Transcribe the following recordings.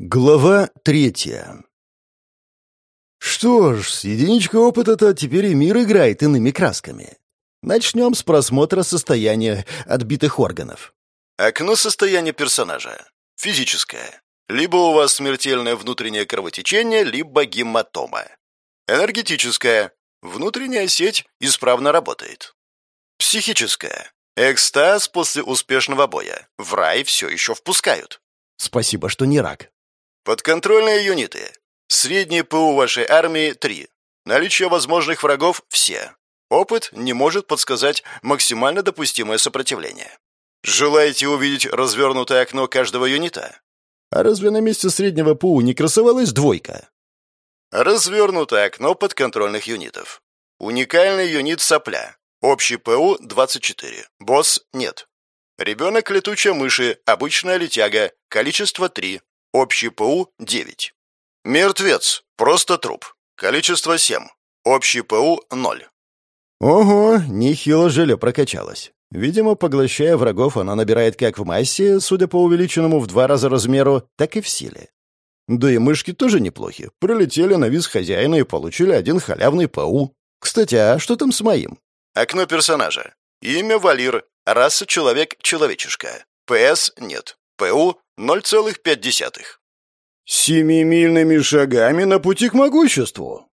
Глава третья Что ж, с единичкой опыта-то теперь и мир играет иными красками. Начнем с просмотра состояния отбитых органов. Окно состояния персонажа. Физическое. Либо у вас смертельное внутреннее кровотечение, либо гематома. Энергетическое. Внутренняя сеть исправно работает. Психическое. Экстаз после успешного боя. В рай все еще впускают. Спасибо, что не рак. Подконтрольные юниты. Средний ПУ вашей армии – 3. Наличие возможных врагов – все. Опыт не может подсказать максимально допустимое сопротивление. Желаете увидеть развернутое окно каждого юнита? А разве на месте среднего ПУ не красовалась двойка? Развернутое окно подконтрольных юнитов. Уникальный юнит сопля. Общий ПУ – 24. Босс – нет. Ребенок летучая мыши, обычная летяга, количество 3. Общий ПУ – 9. Мертвец. Просто труп. Количество 7. Общий ПУ – 0. Ого, нехило желе прокачалось. Видимо, поглощая врагов, она набирает как в массе, судя по увеличенному в два раза размеру, так и в силе. Да и мышки тоже неплохи. Пролетели на виз хозяина и получили один халявный ПУ. Кстати, а что там с моим? Окно персонажа. Имя Валир. Раса человек-человечишка. ПС нет. ПУ 0,5. Семимильными шагами на пути к могуществу.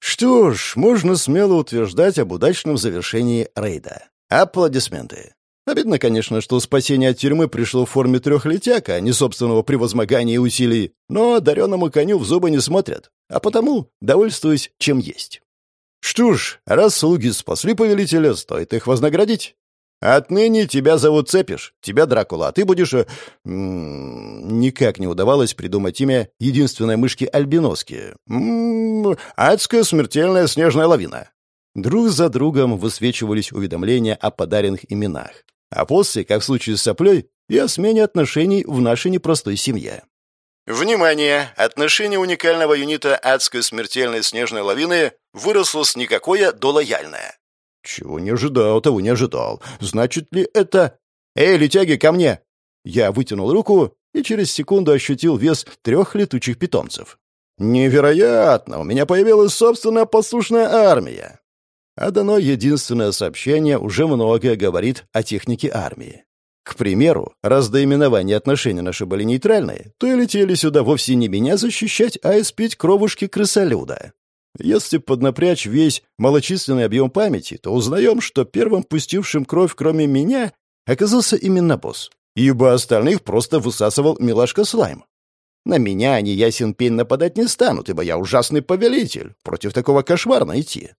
Что ж, можно смело утверждать об удачном завершении рейда. Аплодисменты. Обидно, конечно, что спасение от тюрьмы пришло в форме трех летяк, а не собственного превозмогания и усилий, но одаренному коню в зубы не смотрят, а потому довольствуюсь, чем есть. Что ж, раз слуги спасли повелителя, стоит их вознаградить. Отныне тебя зовут Цепиш, тебя Дракула, а ты будешь... Э, никак не удавалось придумать имя единственной мышки Альбиноски. адская смертельная снежная лавина. Друг за другом высвечивались уведомления о подаренных именах. А после, как в случае с соплей, и о смене отношений в нашей непростой семье. Внимание! Отношение уникального юнита адской смертельной снежной лавины выросло с никакое до лояльное. Чего не ожидал, того не ожидал. Значит ли это... Эй, летяги, ко мне! Я вытянул руку и через секунду ощутил вес трех летучих питомцев. Невероятно! У меня появилась собственная послушная армия. А дано единственное сообщение уже многое говорит о технике армии. К примеру, раз до именования отношения наши были нейтральные, то и летели сюда вовсе не меня защищать, а испить кровушки крысолюда. Если поднапрячь весь малочисленный объем памяти, то узнаем, что первым пустившим кровь, кроме меня, оказался именно босс, ибо остальных просто высасывал милашка Слайм. На меня они ясен пень нападать не станут, ибо я ужасный повелитель. Против такого кошмарно идти.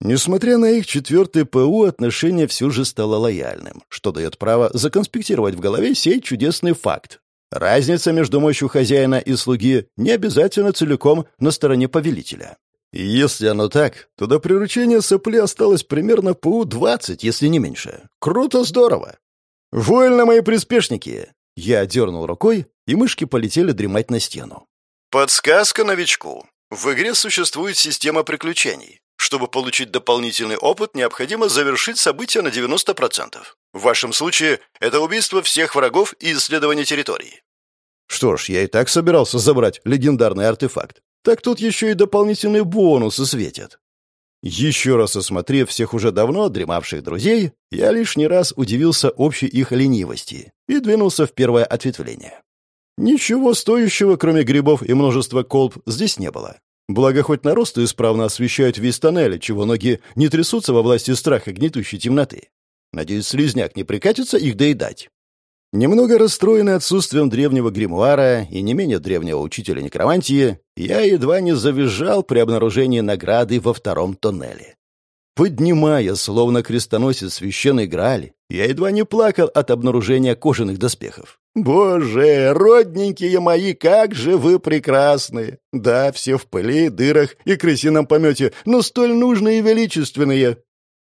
Несмотря на их четвертый ПУ, отношение все же стало лояльным, что дает право законспектировать в голове сей чудесный факт. Разница между мощью хозяина и слуги не обязательно целиком на стороне повелителя. Если оно так, то до приручения сопли осталось примерно по 20, если не меньше. Круто, здорово. Вольно, мои приспешники. Я дернул рукой, и мышки полетели дремать на стену. Подсказка новичку. В игре существует система приключений. Чтобы получить дополнительный опыт, необходимо завершить событие на 90%. В вашем случае это убийство всех врагов и исследование территории. Что ж, я и так собирался забрать легендарный артефакт так тут еще и дополнительные бонусы светят. Еще раз осмотрев всех уже давно дремавших друзей, я лишний раз удивился общей их ленивости и двинулся в первое ответвление. Ничего стоящего, кроме грибов и множества колб, здесь не было. Благо, хоть наросты исправно освещают весь тоннель, чего ноги не трясутся во власти страха гнетущей темноты. Надеюсь, слизняк не прикатится их доедать. Немного расстроенный отсутствием древнего гримуара и не менее древнего учителя некромантии, я едва не завизжал при обнаружении награды во втором тоннеле. Поднимая, словно крестоносец священный Грааль, я едва не плакал от обнаружения кожаных доспехов. «Боже, родненькие мои, как же вы прекрасны! Да, все в пыли, дырах и крысином помете, но столь нужные и величественные!»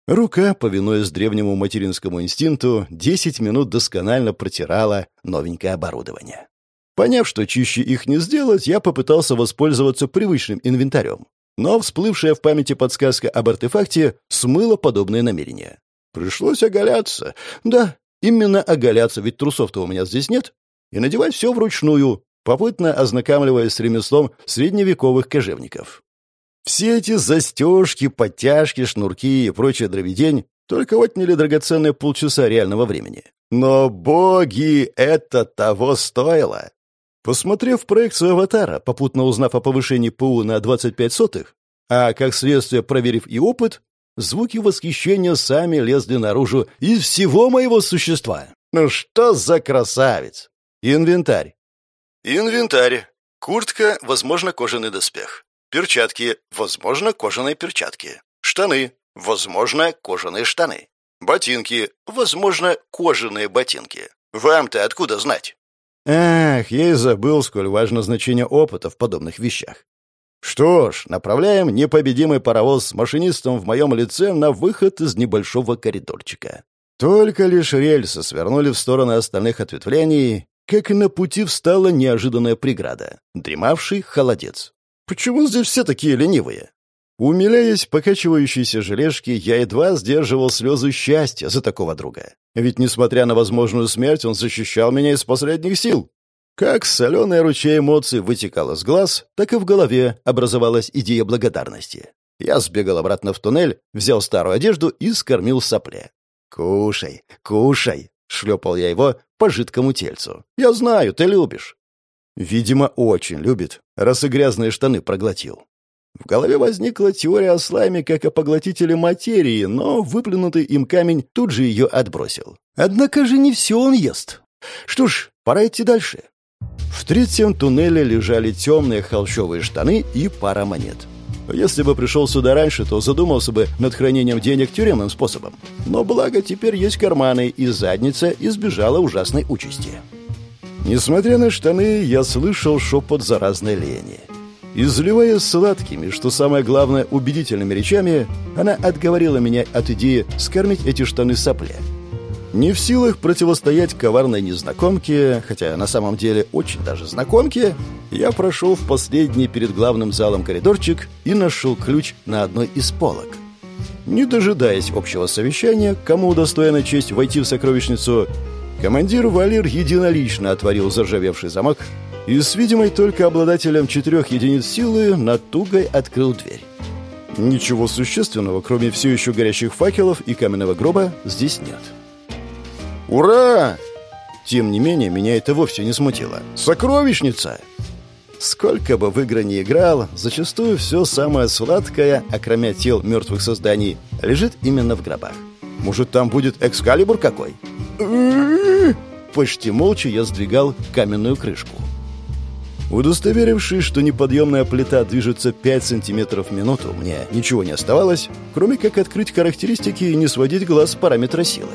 Рука, повинуясь древнему материнскому инстинкту, десять минут досконально протирала новенькое оборудование. Поняв, что чище их не сделать, я попытался воспользоваться привычным инвентарем. Но всплывшая в памяти подсказка об артефакте смыла подобные намерения. Пришлось оголяться. Да, именно оголяться, ведь трусов-то у меня здесь нет. И надевать все вручную. попутно ознакомливаясь с ремеслом средневековых кожевников. Все эти застежки, подтяжки, шнурки и прочая дровидень только отняли драгоценные полчаса реального времени. Но, боги, это того стоило! Посмотрев проекцию аватара, попутно узнав о повышении ПУ на 25 сотых, а как следствие проверив и опыт, звуки восхищения сами лезли наружу из всего моего существа. Ну что за красавец! Инвентарь. Инвентарь. Куртка, возможно, кожаный доспех. Перчатки, возможно, кожаные перчатки. Штаны, возможно, кожаные штаны. Ботинки, возможно, кожаные ботинки. Вам-то откуда знать? Ах, я и забыл, сколь важно значение опыта в подобных вещах. Что ж, направляем непобедимый паровоз с машинистом в моем лице на выход из небольшого коридорчика. Только лишь рельсы свернули в стороны остальных ответвлений, как на пути встала неожиданная преграда — дремавший холодец. Почему здесь все такие ленивые? Умиляясь покачивающейся желешке, я едва сдерживал слезы счастья за такого друга. Ведь, несмотря на возможную смерть, он защищал меня из последних сил. Как соленый ручей эмоций вытекал из глаз, так и в голове образовалась идея благодарности. Я сбегал обратно в туннель, взял старую одежду и скормил сопле. «Кушай, кушай!» — шлепал я его по жидкому тельцу. «Я знаю, ты любишь». Видимо, очень любит, раз и грязные штаны проглотил. В голове возникла теория о слайме как о поглотителе материи, но выплюнутый им камень тут же ее отбросил. Однако же не все он ест. Что ж, пора идти дальше. В третьем туннеле лежали темные холщовые штаны и пара монет. Если бы пришел сюда раньше, то задумался бы над хранением денег тюремным способом. Но благо теперь есть карманы, и задница избежала ужасной участи. Несмотря на штаны, я слышал шепот заразной лени. Изливая сладкими, что самое главное, убедительными речами, она отговорила меня от идеи скормить эти штаны сопле. Не в силах противостоять коварной незнакомке, хотя на самом деле очень даже знакомке, я прошел в последний перед главным залом коридорчик и нашел ключ на одной из полок. Не дожидаясь общего совещания, кому удостоена честь войти в сокровищницу, командир Валер единолично отворил заржавевший замок и с видимой только обладателем четырех единиц силы натугой открыл дверь. Ничего существенного, кроме все еще горящих факелов и каменного гроба, здесь нет. «Ура!» Тем не менее, меня это вовсе не смутило. «Сокровищница!» Сколько бы в игры не играл, зачастую все самое сладкое, окромя тел мертвых созданий, лежит именно в гробах. Может, там будет экскалибур какой? Почти молча я сдвигал каменную крышку. Удостоверившись, что неподъемная плита движется 5 сантиметров в минуту, мне ничего не оставалось, кроме как открыть характеристики и не сводить глаз с параметра силы.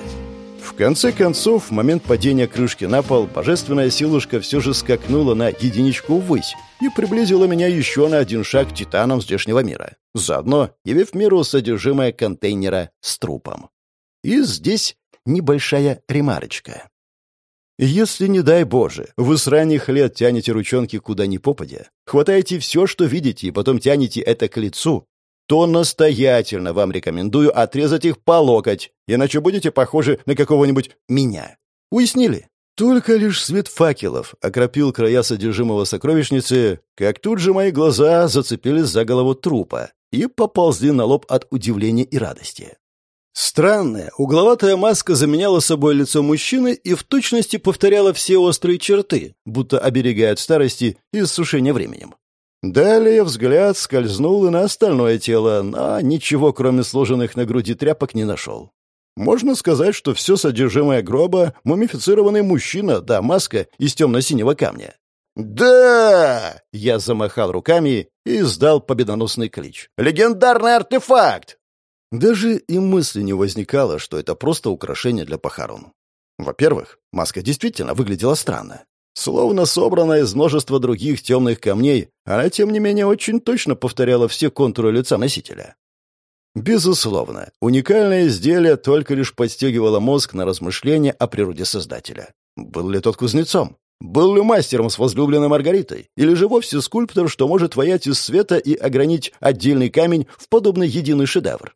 В конце концов, в момент падения крышки на пол, божественная силушка все же скакнула на единичку ввысь и приблизила меня еще на один шаг к титанам здешнего мира, заодно явив миру содержимое контейнера с трупом. И здесь небольшая ремарочка. Если, не дай Боже, вы с ранних лет тянете ручонки куда ни попадя, хватаете все, что видите, и потом тянете это к лицу, то настоятельно вам рекомендую отрезать их по локоть, иначе будете похожи на какого-нибудь меня. Уяснили? Только лишь свет факелов окропил края содержимого сокровищницы, как тут же мои глаза зацепились за голову трупа и поползли на лоб от удивления и радости. Странная, угловатая маска заменяла собой лицо мужчины и в точности повторяла все острые черты, будто оберегает старости и иссушения временем. Далее взгляд скользнул и на остальное тело, но ничего, кроме сложенных на груди тряпок, не нашел. Можно сказать, что все содержимое гроба — мумифицированный мужчина, да, маска из темно-синего камня. «Да!» — я замахал руками и издал победоносный клич. «Легендарный артефакт!» Даже и мысли не возникало, что это просто украшение для похорон. Во-первых, маска действительно выглядела странно. Словно собранная из множества других темных камней, она, тем не менее, очень точно повторяла все контуры лица носителя. Безусловно, уникальное изделие только лишь подстегивало мозг на размышления о природе Создателя. Был ли тот кузнецом? Был ли мастером с возлюбленной Маргаритой? Или же вовсе скульптор, что может воять из света и огранить отдельный камень в подобный единый шедевр?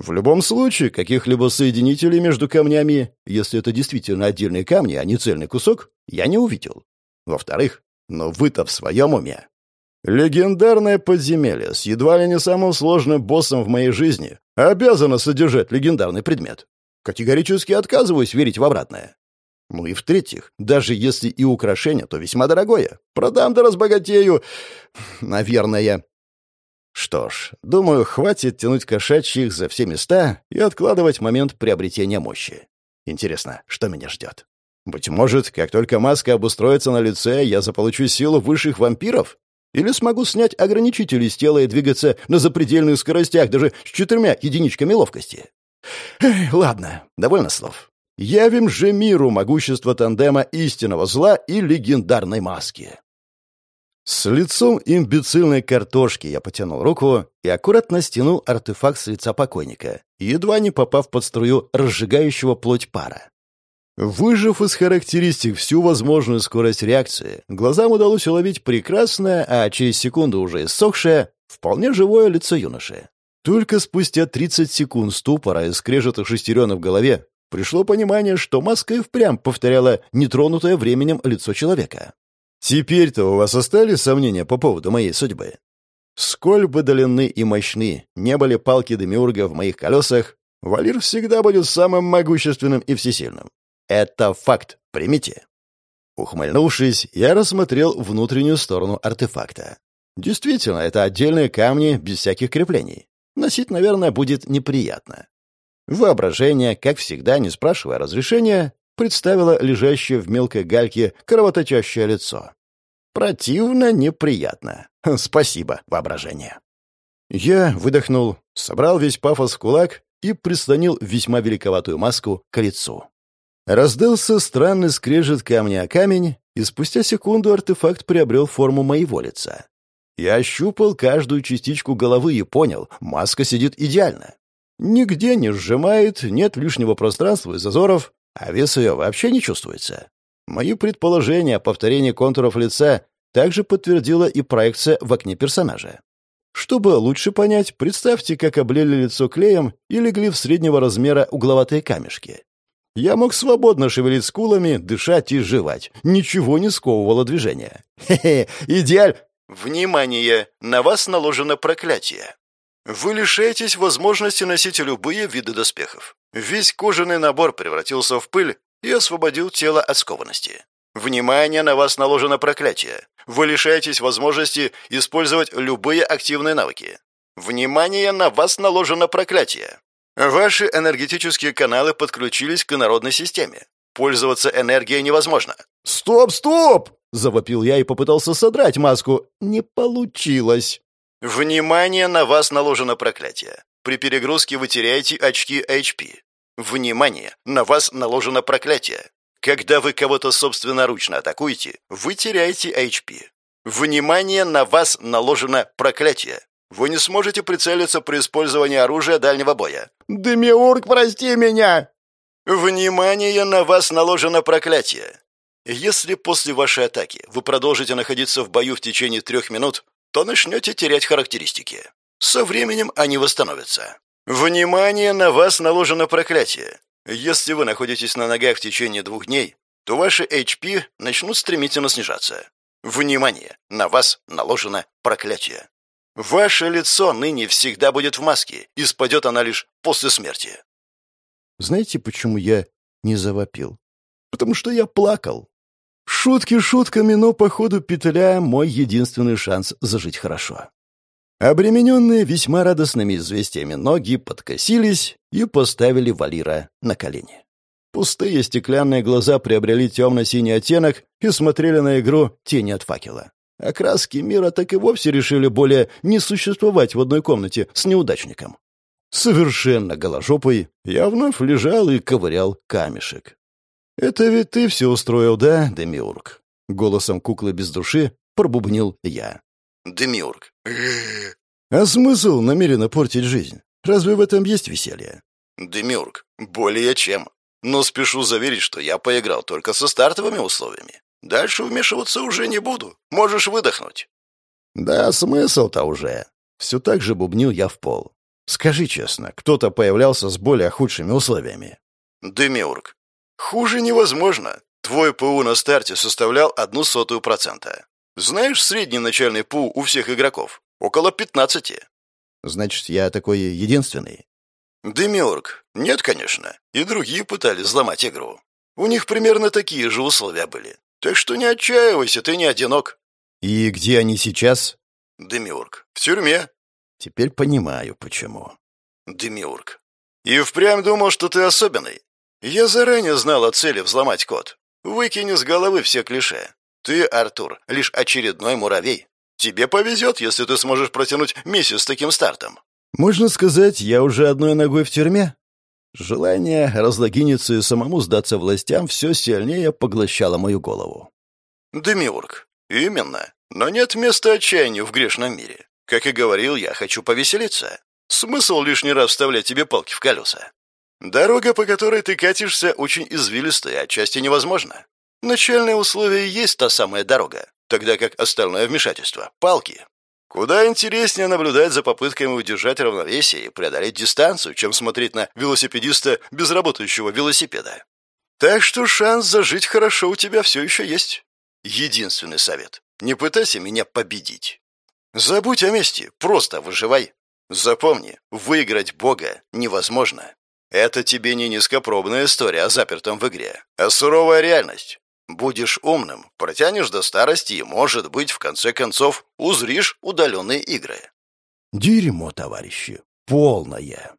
В любом случае, каких-либо соединителей между камнями, если это действительно отдельные камни, а не цельный кусок, я не увидел. Во-вторых, Но вы-то в своем уме. Легендарное подземелье с едва ли не самым сложным боссом в моей жизни обязано содержать легендарный предмет. Категорически отказываюсь верить в обратное. Ну и в-третьих, даже если и украшение, то весьма дорогое. Продам да разбогатею. Наверное. Что ж, думаю, хватит тянуть кошачьих за все места и откладывать момент приобретения мощи. Интересно, что меня ждет? Быть может, как только маска обустроится на лице, я заполучу силу высших вампиров? Или смогу снять ограничители с тела и двигаться на запредельных скоростях даже с четырьмя единичками ловкости? Эх, ладно, довольно слов. Явим же миру могущество тандема истинного зла и легендарной маски. С лицом имбецильной картошки я потянул руку и аккуратно стянул артефакт с лица покойника, едва не попав под струю разжигающего плоть пара. Выжив из характеристик всю возможную скорость реакции, глазам удалось уловить прекрасное, а через секунду уже иссохшее, вполне живое лицо юноши. Только спустя 30 секунд ступора и скрежета шестеренок в голове пришло понимание, что маска и впрямь повторяла нетронутое временем лицо человека. «Теперь-то у вас остались сомнения по поводу моей судьбы?» Сколь бы длинны и мощны не были палки Демиурга в моих колесах, Валир всегда будет самым могущественным и всесильным. Это факт, примите. Ухмыльнувшись, я рассмотрел внутреннюю сторону артефакта. Действительно, это отдельные камни без всяких креплений. Носить, наверное, будет неприятно. Воображение, как всегда, не спрашивая разрешения, представило лежащее в мелкой гальке кровоточащее лицо. Противно неприятно. Спасибо, воображение. Я выдохнул, собрал весь пафос в кулак и прислонил весьма великоватую маску к лицу. Раздался странный скрежет камня о камень, и спустя секунду артефакт приобрел форму моего лица. Я ощупал каждую частичку головы и понял, маска сидит идеально. Нигде не сжимает, нет лишнего пространства и зазоров, а вес ее вообще не чувствуется. Мои предположения о повторении контуров лица также подтвердила и проекция в окне персонажа. Чтобы лучше понять, представьте, как облили лицо клеем и легли в среднего размера угловатые камешки. Я мог свободно шевелить скулами, дышать и жевать. Ничего не сковывало движение. Хе-хе, идеаль... Внимание! На вас наложено проклятие. Вы лишаетесь возможности носить любые виды доспехов. Весь кожаный набор превратился в пыль и освободил тело от скованности. Внимание, на вас наложено проклятие. Вы лишаетесь возможности использовать любые активные навыки. Внимание, на вас наложено проклятие. Ваши энергетические каналы подключились к инородной системе. Пользоваться энергией невозможно. «Стоп, стоп!» – завопил я и попытался содрать маску. Не получилось. Внимание, на вас наложено проклятие. При перегрузке вы теряете очки HP. Внимание, на вас наложено проклятие. Когда вы кого-то собственноручно атакуете, вы теряете HP. Внимание, на вас наложено проклятие. Вы не сможете прицелиться при использовании оружия дальнего боя. Демиург, прости меня! Внимание, на вас наложено проклятие. Если после вашей атаки вы продолжите находиться в бою в течение трех минут, то начнете терять характеристики. Со временем они восстановятся. Внимание, на вас наложено проклятие. Если вы находитесь на ногах в течение двух дней, то ваши HP начнут стремительно снижаться. Внимание, на вас наложено проклятие. Ваше лицо ныне всегда будет в маске, и спадет она лишь после смерти. Знаете, почему я не завопил? Потому что я плакал. Шутки шутками, но, по ходу петля, мой единственный шанс зажить хорошо. Обремененные весьма радостными известиями ноги подкосились и поставили Валира на колени. Пустые стеклянные глаза приобрели темно-синий оттенок и смотрели на игру тени от факела. А краски мира так и вовсе решили более не существовать в одной комнате с неудачником. Совершенно голожопый я вновь лежал и ковырял камешек. «Это ведь ты все устроил, да, Демиург?» Голосом куклы без души пробубнил я. «Демиург». «А смысл намеренно портить жизнь? Разве в этом есть веселье?» «Демиург, более чем. Но спешу заверить, что я поиграл только со стартовыми условиями. Дальше вмешиваться уже не буду. Можешь выдохнуть». «Да смысл-то уже». Все так же бубнил я в пол. «Скажи честно, кто-то появлялся с более худшими условиями?» «Демиург, Хуже невозможно. Твой ПУ на старте составлял одну сотую процента. Знаешь средний начальный пул у всех игроков? Около 15. Значит, я такой единственный? Демиург. Нет, конечно. И другие пытались взломать игру. У них примерно такие же условия были. Так что не отчаивайся, ты не одинок. И где они сейчас? Демиург. В тюрьме. Теперь понимаю, почему. Демиург. И впрямь думал, что ты особенный. Я заранее знал о цели взломать код. Выкини с головы все клише. Ты, Артур, лишь очередной муравей. Тебе повезет, если ты сможешь протянуть миссию с таким стартом. Можно сказать, я уже одной ногой в тюрьме? Желание разлогиниться и самому сдаться властям все сильнее поглощало мою голову. Демиург. Именно. Но нет места отчаянию в грешном мире. Как и говорил, я хочу повеселиться. Смысл лишний раз вставлять тебе палки в колеса? Дорога, по которой ты катишься, очень извилистая, отчасти невозможна. Начальное условие есть та самая дорога, тогда как остальное вмешательство — палки. Куда интереснее наблюдать за попытками удержать равновесие и преодолеть дистанцию, чем смотреть на велосипедиста без работающего велосипеда. Так что шанс зажить хорошо у тебя все еще есть. Единственный совет — не пытайся меня победить. Забудь о мести, просто выживай. Запомни, выиграть Бога невозможно. Это тебе не низкопробная история о запертом в игре, а суровая реальность. Будешь умным, протянешь до старости и, может быть, в конце концов, узришь удаленные игры. Дерьмо, товарищи, полное.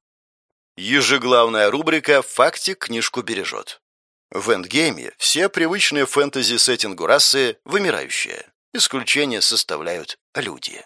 Ежеглавная рубрика «Фактик книжку бережет». В эндгейме все привычные фэнтези-сеттингу расы вымирающие. Исключение составляют люди.